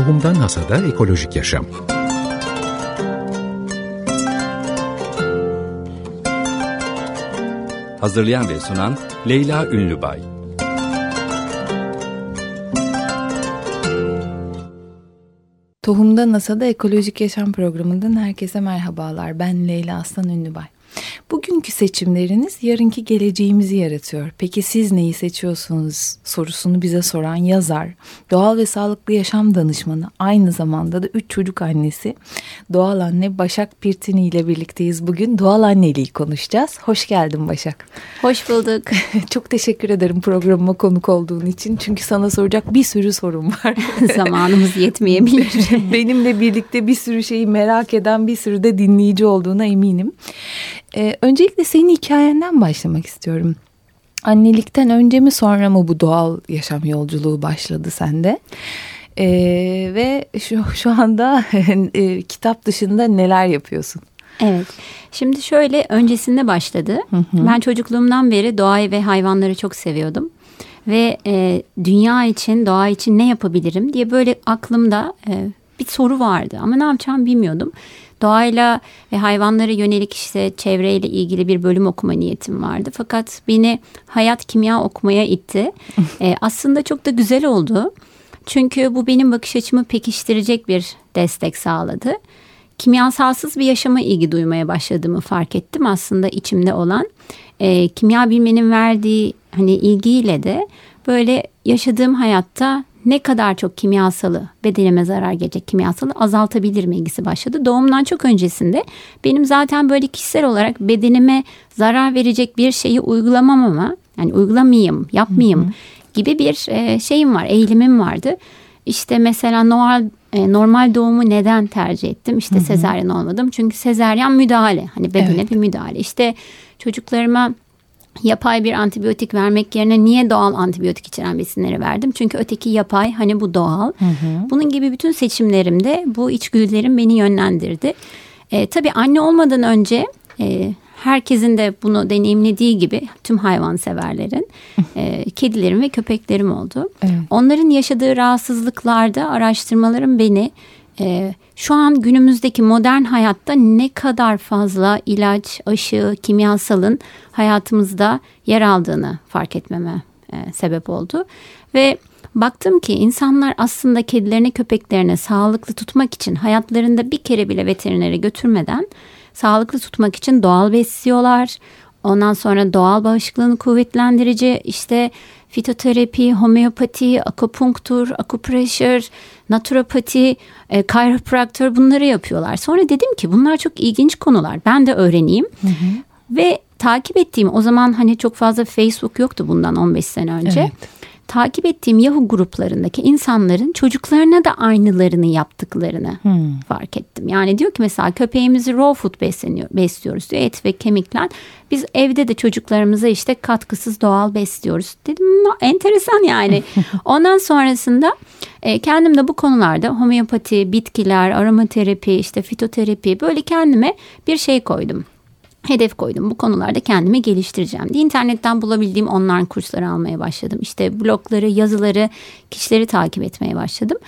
Tohumdan Hasada Ekolojik Yaşam Hazırlayan ve sunan Leyla Ünlübay Tohumda NASA'da Ekolojik Yaşam Programı'ndan herkese merhabalar. Ben Leyla Aslan Ünlübay. Bugünkü seçimleriniz yarınki geleceğimizi yaratıyor. Peki siz neyi seçiyorsunuz sorusunu bize soran yazar, doğal ve sağlıklı yaşam danışmanı, aynı zamanda da üç çocuk annesi doğal anne Başak Pirtini ile birlikteyiz. Bugün doğal anneliği konuşacağız. Hoş geldin Başak. Hoş bulduk. Çok teşekkür ederim programıma konuk olduğun için. Çünkü sana soracak bir sürü sorum var. Zamanımız yetmeyebilir. Benimle birlikte bir sürü şeyi merak eden bir sürü de dinleyici olduğuna eminim. Ee, öncelikle senin hikayenden başlamak istiyorum. Annelikten önce mi sonra mı bu doğal yaşam yolculuğu başladı sende? Ee, ve şu, şu anda e, kitap dışında neler yapıyorsun? Evet. Şimdi şöyle öncesinde başladı. Hı hı. Ben çocukluğumdan beri doğayı ve hayvanları çok seviyordum. Ve e, dünya için, doğa için ne yapabilirim diye böyle aklımda e, bir soru vardı. Ama ne yapacağımı bilmiyordum doğayla ve hayvanlara yönelik işte çevreyle ilgili bir bölüm okuma niyetim vardı. Fakat beni hayat kimya okumaya itti. ee, aslında çok da güzel oldu. Çünkü bu benim bakış açımı pekiştirecek bir destek sağladı. Kimyasalsız bir yaşama ilgi duymaya başladığımı fark ettim aslında içimde olan. E, kimya bilmenin verdiği hani ilgiyle de böyle yaşadığım hayatta ne kadar çok kimyasalı bedenime zarar gelecek kimyasalı azaltabilir mi ilgisi başladı. Doğumdan çok öncesinde benim zaten böyle kişisel olarak bedenime zarar verecek bir şeyi uygulamam ama yani uygulamayayım, yapmayayım hı hı. gibi bir e, şeyim var, eğilimim vardı. İşte mesela normal e, normal doğumu neden tercih ettim? İşte hı hı. sezaryen olmadım. Çünkü sezaryen müdahale. Hani bedene evet. bir müdahale. İşte çocuklarıma yapay bir antibiyotik vermek yerine niye doğal antibiyotik içeren besinleri verdim? Çünkü öteki yapay hani bu doğal. Hı hı. Bunun gibi bütün seçimlerimde bu içgüdülerim beni yönlendirdi. E, tabii anne olmadan önce e, herkesin de bunu deneyimlediği gibi tüm hayvan severlerin e, kedilerim ve köpeklerim oldu. Evet. Onların yaşadığı rahatsızlıklarda araştırmalarım beni e, şu an günümüzdeki modern hayatta ne kadar fazla ilaç, aşı, kimyasalın hayatımızda yer aldığını fark etmeme e, sebep oldu. Ve baktım ki insanlar aslında kedilerini köpeklerini sağlıklı tutmak için hayatlarında bir kere bile veterinere götürmeden sağlıklı tutmak için doğal besliyorlar. Ondan sonra doğal bağışıklığını kuvvetlendirici işte fitoterapi, homeopati, akupunktur, akupressure, naturopati, e, chiropractor bunları yapıyorlar. Sonra dedim ki bunlar çok ilginç konular. Ben de öğreneyim. Hı hı. Ve takip ettiğim o zaman hani çok fazla Facebook yoktu bundan 15 sene önce. Evet takip ettiğim Yahoo gruplarındaki insanların çocuklarına da aynılarını yaptıklarını hmm. fark ettim. Yani diyor ki mesela köpeğimizi raw food besleniyor, besliyoruz diyor et ve kemikler. Biz evde de çocuklarımıza işte katkısız doğal besliyoruz. Dedim enteresan yani. Ondan sonrasında e, kendim de bu konularda homeopati, bitkiler, aromaterapi, işte fitoterapi böyle kendime bir şey koydum hedef koydum. Bu konularda kendimi geliştireceğim diye internetten bulabildiğim online kursları almaya başladım. İşte blogları, yazıları, kişileri takip etmeye başladım.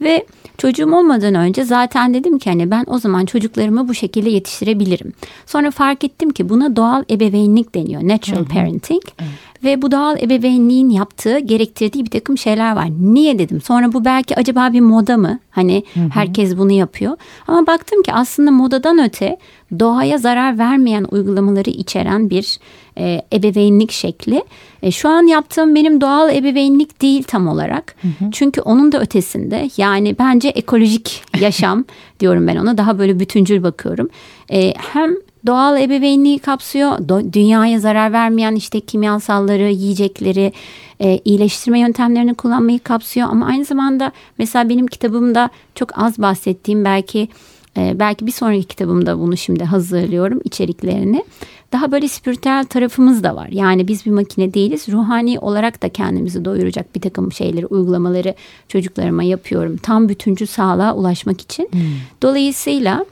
Ve çocuğum olmadan önce zaten dedim ki hani ben o zaman çocuklarımı bu şekilde yetiştirebilirim. Sonra fark ettim ki buna doğal ebeveynlik deniyor. Natural parenting. Evet. Ve bu doğal ebeveynliğin yaptığı, gerektirdiği bir takım şeyler var. Niye dedim. Sonra bu belki acaba bir moda mı? Hani hı hı. herkes bunu yapıyor. Ama baktım ki aslında modadan öte doğaya zarar vermeyen uygulamaları içeren bir e, ebeveynlik şekli. E, şu an yaptığım benim doğal ebeveynlik değil tam olarak. Hı hı. Çünkü onun da ötesinde yani bence ekolojik yaşam diyorum ben ona. Daha böyle bütüncül bakıyorum. E, hem doğal ebeveynliği kapsıyor. Dünyaya zarar vermeyen işte kimyasalları, yiyecekleri, e, iyileştirme yöntemlerini kullanmayı kapsıyor. Ama aynı zamanda mesela benim kitabımda çok az bahsettiğim belki e, belki bir sonraki kitabımda bunu şimdi hazırlıyorum içeriklerini. Daha böyle spiritüel tarafımız da var. Yani biz bir makine değiliz. Ruhani olarak da kendimizi doyuracak bir takım şeyleri, uygulamaları çocuklarıma yapıyorum. Tam bütüncü sağlığa ulaşmak için. Hmm. Dolayısıyla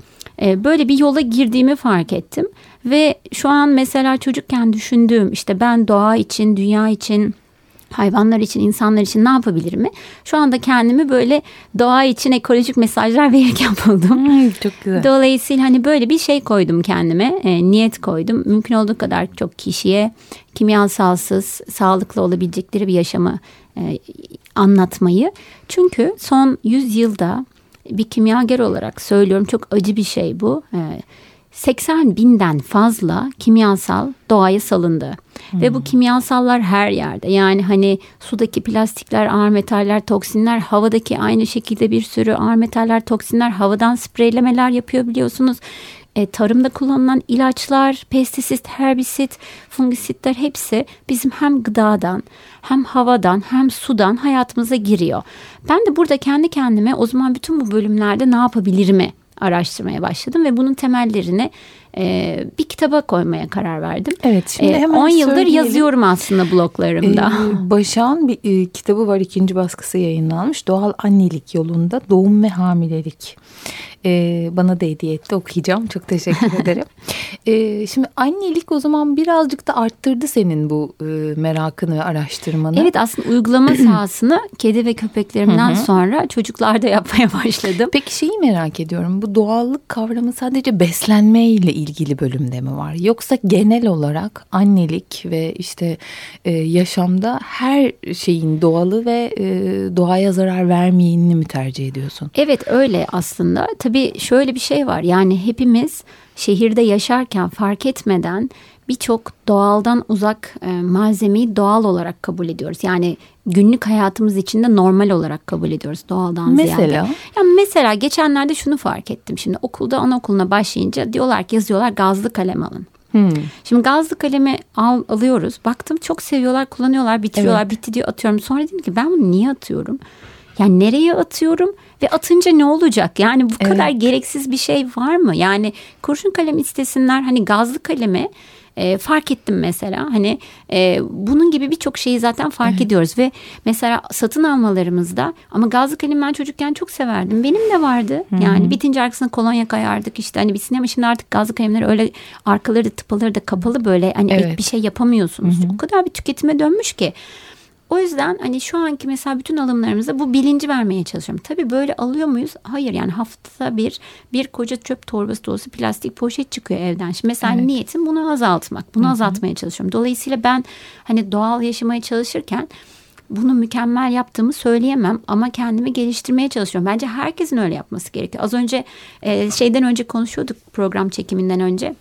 e, böyle bir yola girdiğimi fark ettim. Ve şu an mesela çocukken düşündüğüm işte ben doğa için, dünya için hayvanlar için, insanlar için ne yapabilirim mi? Şu anda kendimi böyle doğa için ekolojik mesajlar verirken buldum. Hmm, çok güzel. Dolayısıyla hani böyle bir şey koydum kendime, e, niyet koydum. Mümkün olduğu kadar çok kişiye kimyasalsız, sağlıklı olabilecekleri bir yaşamı e, anlatmayı. Çünkü son 100 yılda bir kimyager olarak söylüyorum çok acı bir şey bu. E, 80 binden fazla kimyasal doğaya salındı. Hmm. Ve bu kimyasallar her yerde. Yani hani sudaki plastikler, ağır metaller, toksinler, havadaki aynı şekilde bir sürü ağır metaller, toksinler, havadan spreylemeler yapıyor biliyorsunuz. E, tarımda kullanılan ilaçlar, pestisit, herbisit, fungisitler hepsi bizim hem gıdadan, hem havadan, hem sudan hayatımıza giriyor. Ben de burada kendi kendime o zaman bütün bu bölümlerde ne yapabilirimi araştırmaya başladım ve bunun temellerini e, bir kitaba koymaya karar verdim. Evet şimdi E, hemen 10 yıldır söyleyelim. yazıyorum aslında bloglarımda. Ee, Başak'ın bir e, kitabı var ikinci baskısı yayınlanmış. Doğal annelik yolunda doğum ve hamilelik. Ee, bana da hediye etti okuyacağım. Çok teşekkür ederim. Ee, şimdi annelik o zaman birazcık da arttırdı senin bu e, merakını ve araştırmanı. Evet aslında uygulama sahasını kedi ve köpeklerimden sonra çocuklarda yapmaya başladım. Peki şeyi merak ediyorum. Bu doğallık kavramı sadece beslenme ile ilgili bölümde mi var? Yoksa genel olarak annelik ve işte e, yaşamda her şeyin doğalı ve e, doğaya zarar vermeyenini mi tercih ediyorsun? Evet öyle aslında. Tabii şöyle bir şey var. Yani hepimiz şehirde yaşarken fark etmeden birçok doğaldan uzak e, malzemeyi doğal olarak kabul ediyoruz. Yani günlük hayatımız içinde normal olarak kabul ediyoruz doğaldan ziyade. Mesela? Ya mesela geçenlerde şunu fark ettim. Şimdi okulda anaokuluna başlayınca diyorlar ki yazıyorlar gazlı kalem alın. Hmm. Şimdi gazlı kalemi al, alıyoruz. Baktım çok seviyorlar, kullanıyorlar, bitiriyorlar. Evet. Bitti diyor atıyorum. Sonra dedim ki ben bunu niye atıyorum? Yani nereye atıyorum ve atınca ne olacak? Yani bu Evet. kadar gereksiz bir şey var mı? Yani kurşun kalem istesinler hani gazlı kalemi e, fark ettim mesela. Hani e, bunun gibi birçok şeyi zaten fark ediyoruz. Ve mesela satın almalarımızda ama gazlı kalem ben çocukken çok severdim. Benim de vardı. Yani bitince arkasına kolonya kayardık işte hani bir sinema şimdi artık gazlı kalemler öyle arkaları da tıpaları da kapalı böyle hani Evet. bir şey yapamıyorsunuz. O kadar bir tüketime dönmüş ki o yüzden hani şu anki mesela bütün alımlarımızda bu bilinci vermeye çalışıyorum. Tabii böyle alıyor muyuz? Hayır yani haftada bir bir koca çöp torbası dolusu plastik poşet çıkıyor evden. Şimdi mesela niyetim bunu azaltmak. Bunu azaltmaya çalışıyorum. Dolayısıyla ben hani doğal yaşamaya çalışırken bunu mükemmel yaptığımı söyleyemem ama kendimi geliştirmeye çalışıyorum. Bence herkesin öyle yapması gerekiyor. Az önce e, şeyden önce konuşuyorduk program çekiminden önce.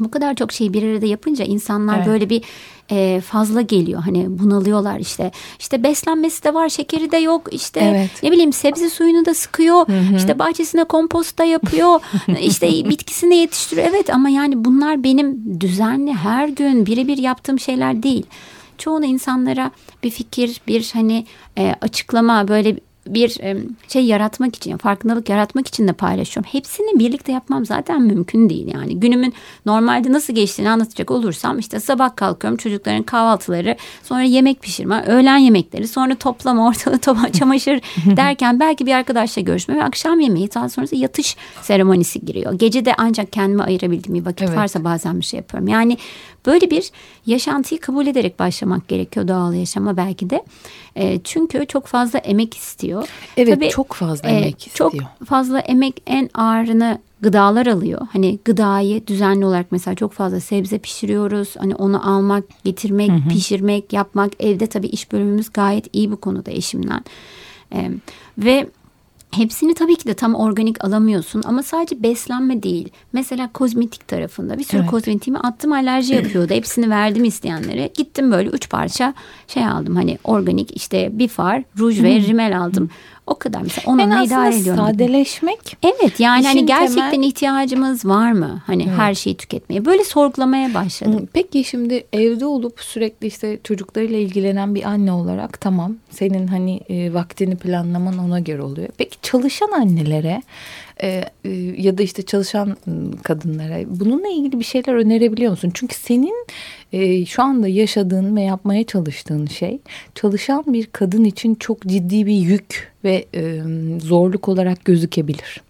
Bu kadar çok şeyi bir arada yapınca insanlar Evet. böyle bir e, fazla geliyor. Hani bunalıyorlar işte. İşte beslenmesi de var, şekeri de yok. İşte Evet. ne bileyim sebze suyunu da sıkıyor. İşte bahçesine kompost da yapıyor. işte bitkisini yetiştiriyor. Evet ama yani bunlar benim düzenli her gün birebir yaptığım şeyler değil. Çoğunu insanlara bir fikir, bir hani e, açıklama böyle bir şey yaratmak için, farkındalık yaratmak için de paylaşıyorum. Hepsini birlikte yapmam zaten mümkün değil yani. Günümün normalde nasıl geçtiğini anlatacak olursam işte sabah kalkıyorum çocukların kahvaltıları, sonra yemek pişirme, öğlen yemekleri, sonra toplama, ortalığı topa, çamaşır derken belki bir arkadaşla görüşme ve akşam yemeği daha sonrası yatış seremonisi giriyor. Gece de ancak kendime ayırabildiğim bir vakit Evet. varsa bazen bir şey yapıyorum. Yani böyle bir yaşantıyı kabul ederek başlamak gerekiyor doğal yaşama belki de. E, çünkü çok fazla emek istiyor. Evet, çok fazla emek Çok istiyor. fazla emek en ağırını gıdalar alıyor. Hani gıdayı düzenli olarak mesela çok fazla sebze pişiriyoruz. Hani onu almak, getirmek, pişirmek, yapmak. Evde tabii iş bölümümüz gayet iyi bu konuda eşimden. E, ve Hepsini tabii ki de tam organik alamıyorsun ama sadece beslenme değil. Mesela kozmetik tarafında bir sürü Evet. kozmetiğimi attım alerji yapıyordu. Hepsini verdim isteyenlere. Gittim böyle üç parça şey aldım hani organik işte bir far, ruj ve rimel aldım. O kadar mesela Yani onunla aslında idare ediyorum. sadeleşmek Evet yani hani gerçekten temel- ihtiyacımız var mı? Hani her şeyi tüketmeye. Böyle sorgulamaya başladım. Peki şimdi evde olup sürekli işte çocuklarıyla ilgilenen bir anne olarak tamam senin hani e, vaktini planlaman ona göre oluyor. Peki çalışan annelere e, e, ya da işte çalışan m, kadınlara bununla ilgili bir şeyler önerebiliyor musun? Çünkü senin e, şu anda yaşadığın ve yapmaya çalıştığın şey çalışan bir kadın için çok ciddi bir yük ve e, zorluk olarak gözükebilir.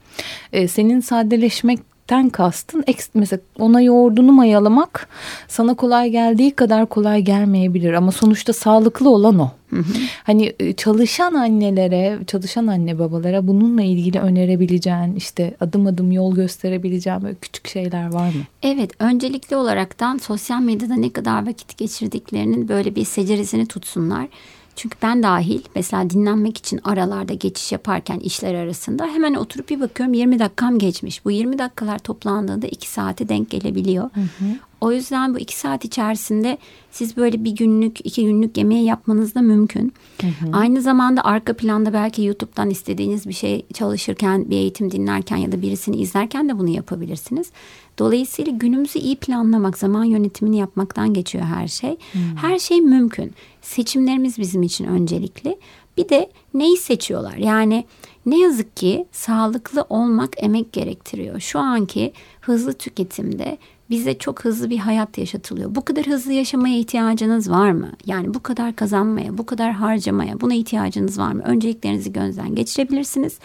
E, senin sadeleşmekten yemekten kastın mesela ona yoğurdunu mayalamak sana kolay geldiği kadar kolay gelmeyebilir ama sonuçta sağlıklı olan o. Hı hı. Hani e, çalışan annelere, çalışan anne babalara bununla ilgili önerebileceğin, işte adım adım yol gösterebileceğin böyle küçük şeyler var mı? Evet, öncelikli olaraktan sosyal medyada ne kadar vakit geçirdiklerinin böyle bir seceresini tutsunlar. Çünkü ben dahil mesela dinlenmek için aralarda geçiş yaparken işler arasında hemen oturup bir bakıyorum 20 dakikam geçmiş. Bu 20 dakikalar toplandığında 2 saate denk gelebiliyor. Hı hı. O yüzden bu 2 saat içerisinde siz böyle bir günlük, iki günlük yemeği yapmanız da mümkün. Hı hı. Aynı zamanda arka planda belki YouTube'dan istediğiniz bir şey çalışırken, bir eğitim dinlerken ya da birisini izlerken de bunu yapabilirsiniz. Dolayısıyla günümüzü iyi planlamak, zaman yönetimini yapmaktan geçiyor her şey. Hmm. Her şey mümkün. Seçimlerimiz bizim için öncelikli. Bir de neyi seçiyorlar? Yani ne yazık ki sağlıklı olmak emek gerektiriyor. Şu anki hızlı tüketimde bize çok hızlı bir hayat yaşatılıyor. Bu kadar hızlı yaşamaya ihtiyacınız var mı? Yani bu kadar kazanmaya, bu kadar harcamaya buna ihtiyacınız var mı? Önceliklerinizi gözden geçirebilirsiniz.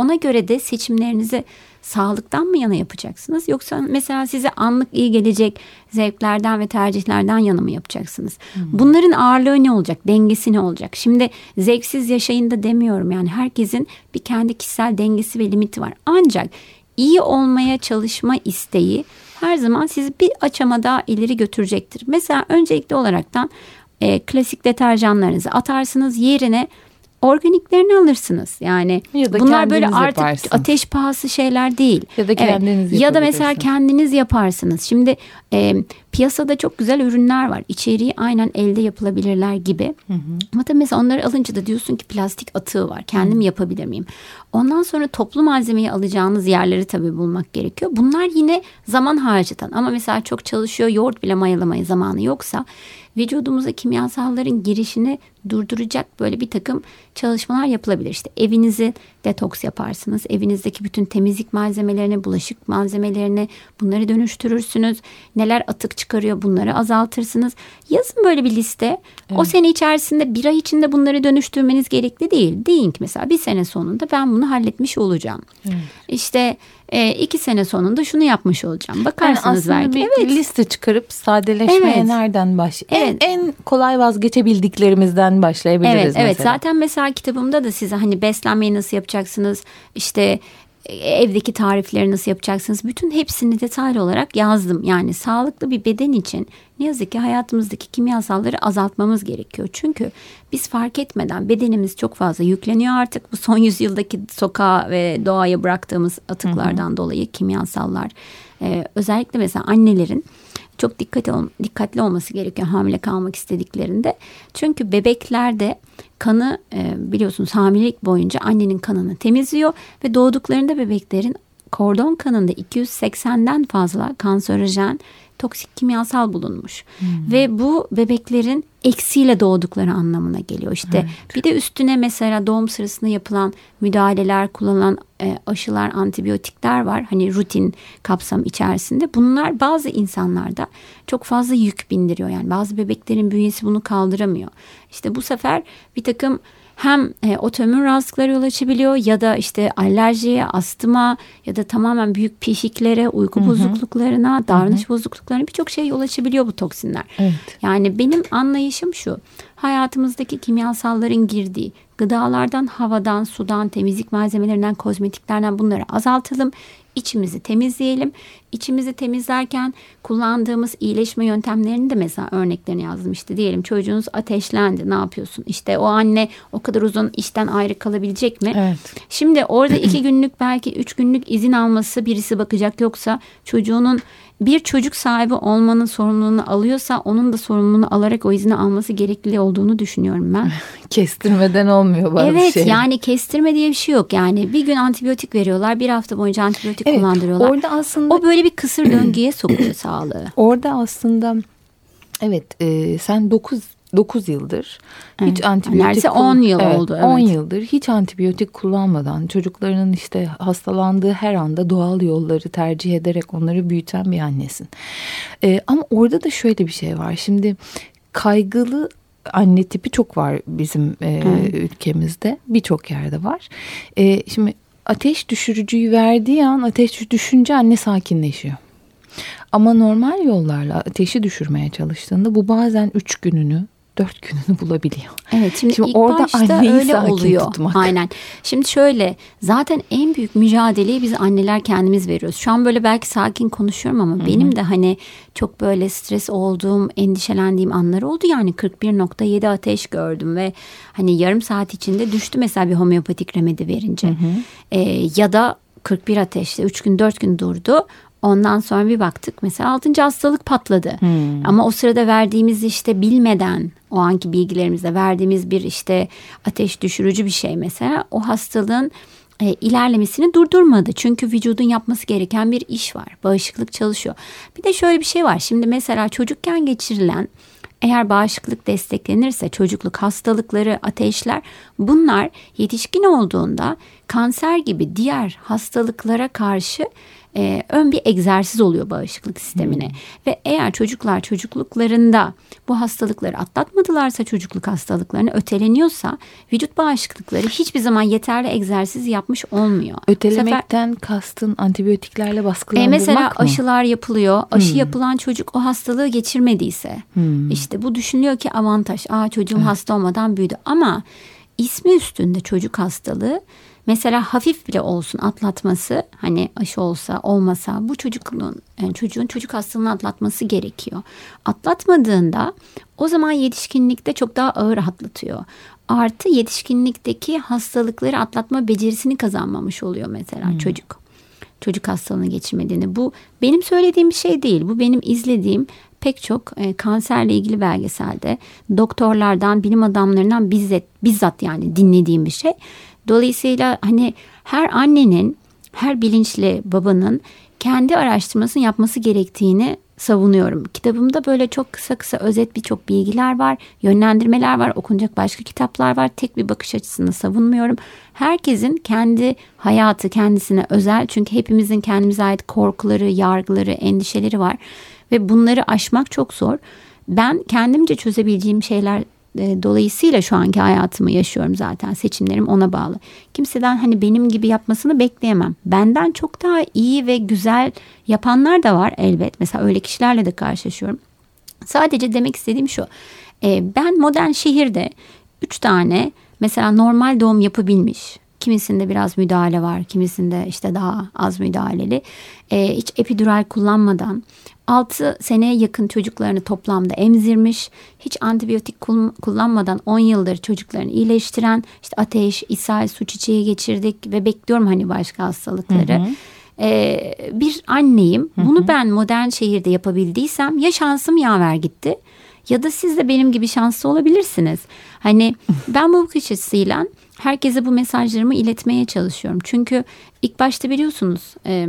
Ona göre de seçimlerinizi sağlıktan mı yana yapacaksınız yoksa mesela size anlık iyi gelecek zevklerden ve tercihlerden yana mı yapacaksınız? Hmm. Bunların ağırlığı ne olacak? Dengesi ne olacak? Şimdi zevksiz yaşayın da demiyorum yani herkesin bir kendi kişisel dengesi ve limiti var. Ancak iyi olmaya çalışma isteği her zaman sizi bir aşama daha ileri götürecektir. Mesela öncelikli olaraktan e, klasik deterjanlarınızı atarsınız yerine organiklerini alırsınız. Yani ya da bunlar böyle artık yaparsın. ateş pahası şeyler değil. Ya da kendiniz evet. Ya da mesela kendiniz yaparsınız. Şimdi e, piyasada çok güzel ürünler var. İçeriği aynen elde yapılabilirler gibi. Hı hı. Ama tabii mesela onları alınca da diyorsun ki plastik atığı var. Kendim hı. yapabilir miyim? Ondan sonra toplu malzemeyi alacağınız yerleri tabii bulmak gerekiyor. Bunlar yine zaman harcatan ama mesela çok çalışıyor yoğurt bile mayalamaya zamanı yoksa vücudumuza kimyasalların girişini durduracak böyle bir takım çalışmalar yapılabilir. İşte evinizi detoks yaparsınız. Evinizdeki bütün temizlik malzemelerini, bulaşık malzemelerini bunları dönüştürürsünüz. Neler atık çıkarıyor bunları azaltırsınız. Yazın böyle bir liste. Evet. O sene içerisinde bir ay içinde bunları dönüştürmeniz gerekli değil. Deyin ki mesela bir sene sonunda ben bunu halletmiş olacağım. Evet. İşte e, iki sene sonunda şunu yapmış olacağım. Bakarsınız yani belki. Bir evet. liste çıkarıp sadeleşmeye evet. nereden baş? Evet. En, en kolay vazgeçebildiklerimizden başlayabiliriz evet, mesela. Evet zaten mesela kitabımda da size hani beslenmeyi nasıl yapacaksınız? İşte evdeki tarifleri nasıl yapacaksınız? Bütün hepsini detaylı olarak yazdım. Yani sağlıklı bir beden için ne yazık ki hayatımızdaki kimyasalları azaltmamız gerekiyor. Çünkü biz fark etmeden bedenimiz çok fazla yükleniyor artık. Bu son yüzyıldaki sokağa ve doğaya bıraktığımız atıklardan hı hı. dolayı kimyasallar. Ee, özellikle mesela annelerin çok dikkat ol, dikkatli olması gerekiyor hamile kalmak istediklerinde. Çünkü bebeklerde kanı e, biliyorsunuz hamilelik boyunca annenin kanını temizliyor ve doğduklarında bebeklerin kordon kanında 280'den fazla kanserojen toksik kimyasal bulunmuş. Hmm. Ve bu bebeklerin eksiyle doğdukları anlamına geliyor. İşte evet. bir de üstüne mesela doğum sırasında yapılan müdahaleler, kullanılan e, aşılar, antibiyotikler var. Hani rutin kapsam içerisinde. Bunlar bazı insanlarda çok fazla yük bindiriyor. Yani bazı bebeklerin bünyesi bunu kaldıramıyor. İşte bu sefer bir takım hem e, otoimmün rahatsızlıklara yol açabiliyor ya da işte alerjiye, astıma ya da tamamen büyük pişiklere, uyku Hı-hı. bozukluklarına, davranış Hı-hı. bozukluklarına birçok şey yol açabiliyor bu toksinler. Evet. Yani benim anlayışım şu. Hayatımızdaki kimyasalların girdiği gıdalardan, havadan, sudan, temizlik malzemelerinden, kozmetiklerden bunları azaltalım içimizi temizleyelim. İçimizi temizlerken kullandığımız iyileşme yöntemlerini de mesela örneklerini yazdım. İşte diyelim çocuğunuz ateşlendi ne yapıyorsun? İşte o anne o kadar uzun işten ayrı kalabilecek mi? Evet. Şimdi orada iki günlük belki üç günlük izin alması birisi bakacak yoksa çocuğunun bir çocuk sahibi olmanın sorumluluğunu alıyorsa onun da sorumluluğunu alarak o izni alması gerekli olduğunu düşünüyorum ben. Kestirmeden olmuyor bazı evet, şey. Evet yani kestirme diye bir şey yok. Yani bir gün antibiyotik veriyorlar bir hafta boyunca antibiyotik evet, kullandırıyorlar. Orada aslında o böyle bir kısır döngüye sokuyor sağlığı. Orada aslında evet e, sen 9 9 yıldır evet. hiç antibiyotik Neredeyse 10 yıl evet, oldu. Evet. 10 yıldır hiç antibiyotik kullanmadan çocuklarının işte hastalandığı her anda doğal yolları tercih ederek onları büyüten bir annesin. Ee, ama orada da şöyle bir şey var. Şimdi kaygılı anne tipi çok var bizim e, evet. ülkemizde birçok yerde var. E, şimdi ateş düşürücüyü verdiği an ateş düşünce anne sakinleşiyor. Ama normal yollarla ateşi düşürmeye çalıştığında bu bazen üç gününü dört gününü bulabiliyor. Evet şimdi, şimdi ilk orada başta öyle oluyor. Tutmak. Aynen. Şimdi şöyle zaten en büyük mücadeleyi biz anneler kendimiz veriyoruz. Şu an böyle belki sakin konuşuyorum ama Hı-hı. benim de hani çok böyle stres olduğum, endişelendiğim anlar oldu. Yani 41.7 ateş gördüm ve hani yarım saat içinde düştü mesela bir homeopatik remedi verince. Ee, ya da 41 ateşte 3 gün 4 gün durdu. Ondan sonra bir baktık mesela 6. hastalık patladı. Hmm. Ama o sırada verdiğimiz işte bilmeden o anki bilgilerimizle verdiğimiz bir işte ateş düşürücü bir şey mesela o hastalığın e, ilerlemesini durdurmadı. Çünkü vücudun yapması gereken bir iş var. Bağışıklık çalışıyor. Bir de şöyle bir şey var. Şimdi mesela çocukken geçirilen eğer bağışıklık desteklenirse çocukluk hastalıkları, ateşler bunlar yetişkin olduğunda kanser gibi diğer hastalıklara karşı e, ön bir egzersiz oluyor bağışıklık sistemine. Hmm. Ve eğer çocuklar çocukluklarında bu hastalıkları atlatmadılarsa çocukluk hastalıklarını öteleniyorsa vücut bağışıklıkları hiçbir zaman yeterli egzersiz yapmış olmuyor. Ötelemekten Sefer, kastın antibiyotiklerle baskılandırmak e, mesela mı? aşılar yapılıyor. Aşı hmm. yapılan çocuk o hastalığı geçirmediyse hmm. işte bu düşünüyor ki avantaj. Aa çocuğum evet. hasta olmadan büyüdü ama ismi üstünde çocuk hastalığı mesela hafif bile olsun atlatması hani aşı olsa olmasa bu çocukluğun yani çocuğun çocuk hastalığını atlatması gerekiyor. Atlatmadığında o zaman yetişkinlikte çok daha ağır atlatıyor. Artı yetişkinlikteki hastalıkları atlatma becerisini kazanmamış oluyor mesela hmm. çocuk. Çocuk hastalığını geçirmediğini. Bu benim söylediğim bir şey değil. Bu benim izlediğim pek çok e, kanserle ilgili belgeselde doktorlardan, bilim adamlarından bizzat, bizzat yani dinlediğim bir şey. Dolayısıyla hani her annenin, her bilinçli babanın kendi araştırmasını yapması gerektiğini savunuyorum. Kitabımda böyle çok kısa kısa özet birçok bilgiler var, yönlendirmeler var, okunacak başka kitaplar var. Tek bir bakış açısını savunmuyorum. Herkesin kendi hayatı kendisine özel çünkü hepimizin kendimize ait korkuları, yargıları, endişeleri var ve bunları aşmak çok zor. Ben kendimce çözebileceğim şeyler e, dolayısıyla şu anki hayatımı yaşıyorum zaten. Seçimlerim ona bağlı. Kimseden hani benim gibi yapmasını bekleyemem. Benden çok daha iyi ve güzel yapanlar da var elbet. Mesela öyle kişilerle de karşılaşıyorum. Sadece demek istediğim şu. E, ben modern şehirde üç tane mesela normal doğum yapabilmiş Kimisinde biraz müdahale var, kimisinde işte daha az müdahaleli. E, hiç epidural kullanmadan 6 seneye yakın çocuklarını toplamda emzirmiş. Hiç antibiyotik kullanmadan 10 yıldır çocuklarını iyileştiren işte ateş, ishal, su çiçeği geçirdik ve bekliyorum hani başka hastalıkları. Hı hı. Ee, bir anneyim. Hı hı. Bunu ben modern şehirde yapabildiysem ya şansım yaver gitti ya da siz de benim gibi şanslı olabilirsiniz. Hani ben bu bakış açısıyla herkese bu mesajlarımı iletmeye çalışıyorum. Çünkü ilk başta biliyorsunuz e,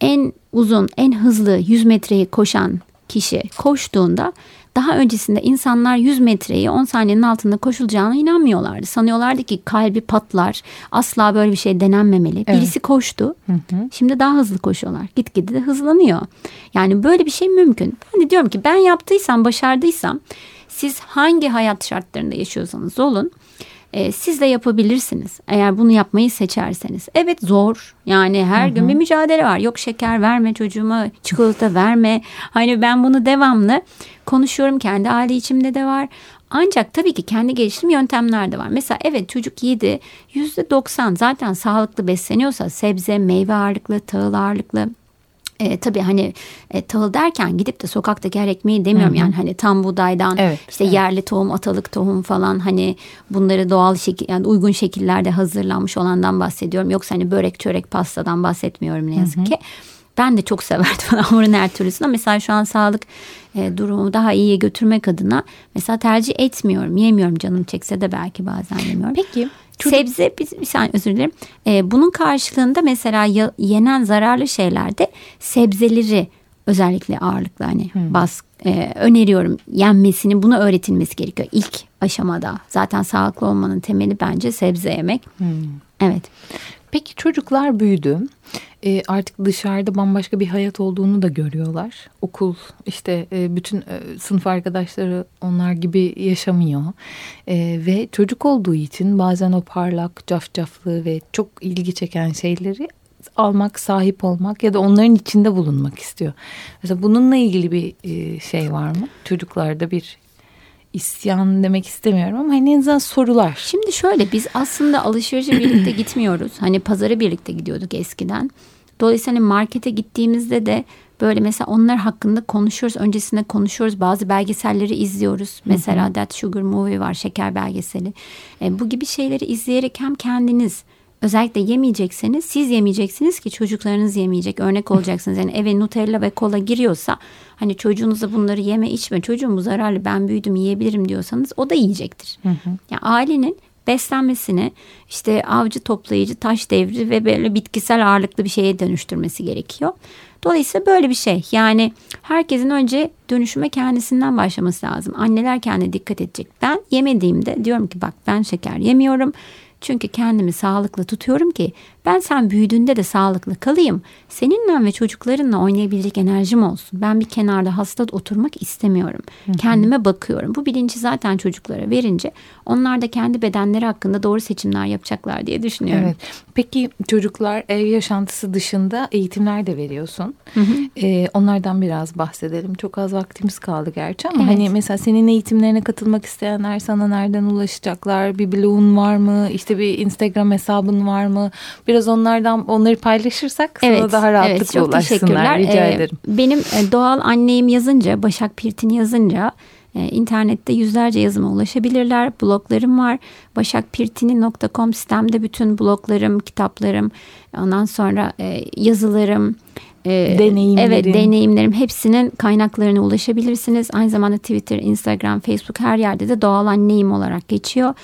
en uzun, en hızlı 100 metreyi koşan kişi koştuğunda daha öncesinde insanlar 100 metreyi 10 saniyenin altında koşulacağına inanmıyorlardı. Sanıyorlardı ki kalbi patlar. Asla böyle bir şey denenmemeli. Evet. Birisi koştu. Hı hı. Şimdi daha hızlı koşuyorlar. Gitgide de hızlanıyor. Yani böyle bir şey mümkün. Ben de diyorum ki ben yaptıysam, başardıysam siz hangi hayat şartlarında yaşıyorsanız olun e, siz de yapabilirsiniz. Eğer bunu yapmayı seçerseniz. Evet zor. Yani her Hı-hı. gün bir mücadele var. Yok şeker verme çocuğuma, çikolata verme. Hani ben bunu devamlı konuşuyorum. Kendi aile içimde de var. Ancak tabii ki kendi geliştirme yöntemler de var. Mesela evet çocuk yedi yüzde doksan zaten sağlıklı besleniyorsa sebze, meyve ağırlıklı, tahıl ağırlıklı e, tabii hani e, tahıl derken gidip de sokaktaki her ekmeği demiyorum Hı-hı. yani hani tam buğdaydan evet, işte evet. yerli tohum atalık tohum falan hani bunları doğal şekil yani uygun şekillerde hazırlanmış olandan bahsediyorum yoksa hani börek çörek pastadan bahsetmiyorum ne yazık Hı-hı. ki. Ben de çok severdim hamurun her türlüsünü. Mesela şu an sağlık e, durumumu daha iyiye götürmek adına mesela tercih etmiyorum. Yemiyorum canım çekse de belki bazen yemiyorum. Peki. Çocuk... Sebze bir, bir saniye özür dilerim. E, bunun karşılığında mesela ya, yenen zararlı şeylerde sebzeleri özellikle ağırlıklı hani hmm. bas e, öneriyorum yenmesini bunu öğretilmesi gerekiyor ilk aşamada. Zaten sağlıklı olmanın temeli bence sebze yemek. Hmm. Evet. Peki çocuklar büyüdü. E, artık dışarıda bambaşka bir hayat olduğunu da görüyorlar. Okul işte e, bütün e, sınıf arkadaşları onlar gibi yaşamıyor. E, ve çocuk olduğu için bazen o parlak, cafcaflı ve çok ilgi çeken şeyleri almak, sahip olmak ya da onların içinde bulunmak istiyor. Mesela bununla ilgili bir e, şey var mı? Çocuklarda bir isyan demek istemiyorum ama hani en azından sorular. Şimdi şöyle biz aslında alışverişe birlikte gitmiyoruz. Hani pazara birlikte gidiyorduk eskiden. Dolayısıyla hani markete gittiğimizde de böyle mesela onlar hakkında konuşuyoruz. Öncesinde konuşuyoruz. Bazı belgeselleri izliyoruz. Mesela That Sugar Movie var. Şeker belgeseli. E, bu gibi şeyleri izleyerek hem kendiniz özellikle yemeyecekseniz siz yemeyeceksiniz ki çocuklarınız yemeyecek. Örnek olacaksınız. Yani eve Nutella ve kola giriyorsa hani çocuğunuza bunları yeme içme çocuğum bu zararlı ben büyüdüm yiyebilirim diyorsanız o da yiyecektir. Hı hı. Yani ailenin beslenmesini işte avcı toplayıcı taş devri ve böyle bitkisel ağırlıklı bir şeye dönüştürmesi gerekiyor. Dolayısıyla böyle bir şey yani herkesin önce dönüşüme kendisinden başlaması lazım. Anneler kendine dikkat edecek. Ben yemediğimde diyorum ki bak ben şeker yemiyorum çünkü kendimi sağlıklı tutuyorum ki ben sen büyüdüğünde de sağlıklı kalayım. Seninle ve çocuklarınla oynayabilecek enerjim olsun. Ben bir kenarda hasta oturmak istemiyorum. Hı hı. Kendime bakıyorum. Bu bilinci zaten çocuklara verince onlar da kendi bedenleri hakkında doğru seçimler yapacaklar diye düşünüyorum. Evet. Peki çocuklar ev yaşantısı dışında eğitimler de veriyorsun. Hı hı. Ee, onlardan biraz bahsedelim. Çok az vaktimiz kaldı gerçi ama evet. hani mesela senin eğitimlerine katılmak isteyenler sana nereden ulaşacaklar? Bir blogun var mı? İşte bir Instagram hesabın var mı? Biraz onlardan onları paylaşırsak evet, sana daha rahatlıkla evet, çok ulaşsınlar. Rica ee, ederim. Benim e, doğal anneyim yazınca, Başak Pirtin yazınca e, internette yüzlerce yazıma ulaşabilirler. Bloglarım var. başakpirtini.com sitemde bütün bloglarım, kitaplarım, ondan sonra e, yazılarım, e, deneyimlerim. Evet deneyimlerim hepsinin kaynaklarına ulaşabilirsiniz. Aynı zamanda Twitter, Instagram, Facebook her yerde de doğal anneyim olarak geçiyor.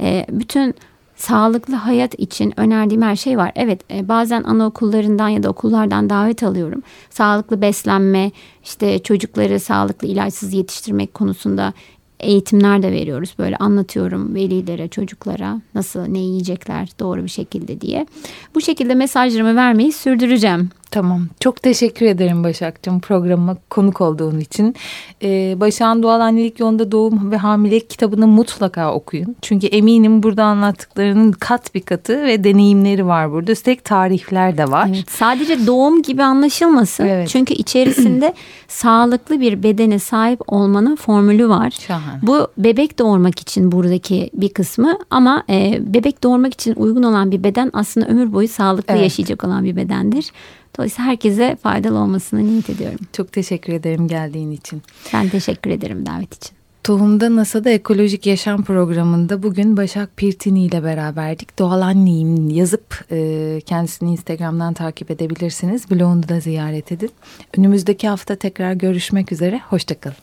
E, bütün sağlıklı hayat için önerdiğim her şey var. Evet e, bazen anaokullarından ya da okullardan davet alıyorum. Sağlıklı beslenme, işte çocukları sağlıklı ilaçsız yetiştirmek konusunda eğitimler de veriyoruz. Böyle anlatıyorum velilere, çocuklara nasıl ne yiyecekler doğru bir şekilde diye. Bu şekilde mesajlarımı vermeyi sürdüreceğim. Tamam. Çok teşekkür ederim Başak'cığım programıma konuk olduğun için. Ee, Başak'ın Doğal Annelik Yolunda Doğum ve Hamilelik kitabını mutlaka okuyun. Çünkü eminim burada anlattıklarının kat bir katı ve deneyimleri var burada. Üstelik tarihler de var. Evet, sadece doğum gibi anlaşılmasın. Evet. Çünkü içerisinde sağlıklı bir bedene sahip olmanın formülü var. Şahane. Bu bebek doğurmak için buradaki bir kısmı ama e, bebek doğurmak için uygun olan bir beden aslında ömür boyu sağlıklı evet. yaşayacak olan bir bedendir. Dolayısıyla herkese faydalı olmasını niyet ediyorum. Çok teşekkür ederim geldiğin için. Ben teşekkür ederim davet için. Tohumda NASA'da Ekolojik Yaşam programında bugün Başak Pirtini ile beraberdik. Doğal anneyim yazıp e, kendisini Instagram'dan takip edebilirsiniz. Blogunu da ziyaret edin. Önümüzdeki hafta tekrar görüşmek üzere. Hoşçakalın.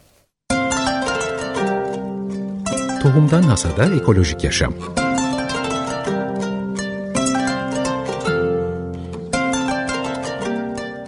Tohumda NASA'da Ekolojik Yaşam